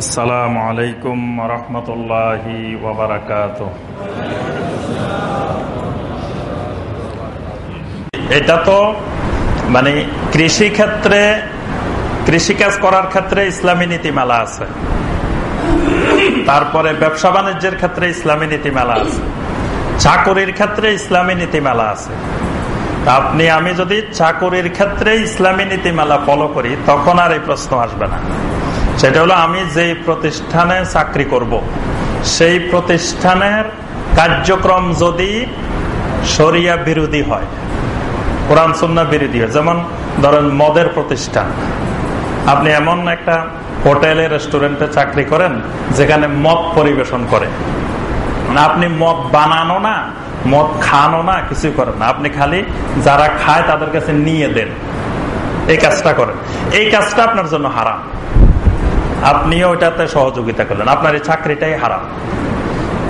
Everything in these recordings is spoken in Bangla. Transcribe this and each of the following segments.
আসসালামু আলাইকুম রহমতুল্লাহি এটা তো মানে কৃষি ক্ষেত্রে, কৃষিকাজ করার ক্ষেত্রে ইসলামী নীতিমালা আছে। তারপরে ব্যবসা বাণিজ্যের ক্ষেত্রে ইসলামী নীতিমালা আছে। চাকরির ক্ষেত্রে ইসলামী নীতিমালা আছে। আপনি, আমি যদি চাকরির ক্ষেত্রে ইসলামী নীতিমালা ফলো করি, তখন আর এই প্রশ্ন আসবে না। সেটা হলো আমি যেই প্রতিষ্ঠানে চাকরি করব। সেই প্রতিষ্ঠানের কার্যক্রম যদি সরিয়া বিরোধী হয়, কোরআন সন্না বিরোধী হয়, যেমন ধরেন মদের প্রতিষ্ঠান, আপনি এমন একটা হোটেলে, রেস্টুরেন্টে চাকরি করেন যেখানে মদ পরিবেশন করে। আপনি মদ বানানো না, মদ খানো না কিছু করেন না। আপনি খালি যারা খায় তাদের কাছে নিয়ে দেন। এই কাজটা করেন। এই কাজটা আপনার জন্য হারাম। আপনিও ওইটাতে সহযোগিতা করলেন। আপনার এই চাকরিটাই হারাম।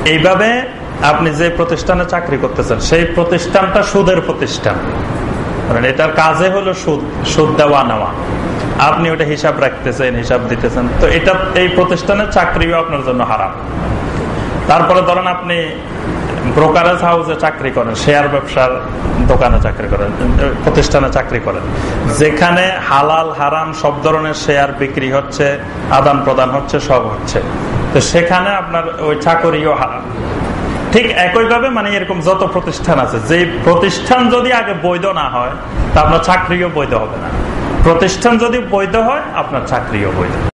এইভাবে আপনি যে প্রতিষ্ঠানে চাকরি করতেছেন, সেই প্রতিষ্ঠানটা সুদের প্রতিষ্ঠান। এটার কাজে হলো সুদ সুদ দেওয়া নেওয়া। আপনি ওটা হিসাব রাখতেছেন, হিসাব দিতেছেন। তো এটা, এই প্রতিষ্ঠানের চাকরিও আপনার জন্য হারাম। তারপরে ধরেন আপনি ব্রোকারেজ হাউসে চাকরি করেন, শেয়ার ব্যবসার দোকানে চাকরি করেন, প্রতিষ্ঠানে চাকরি করেন। যেখানে হালাল, হারাম সব ধরনের শেয়ার বিক্রি হচ্ছে, আদান প্রদান হচ্ছে, সব হচ্ছে। তো সেখানে আপনার ওই চাকরিও হারাম। ঠিক একইভাবে মানে এরকম যত প্রতিষ্ঠান আছে যে প্রতিষ্ঠান যদি আগে বৈধ না হয়, তা আপনার চাকরিও বৈধ হবে না। প্রতিষ্ঠান যদি বৈধ হয়, আপনার চাকরিও বৈধ।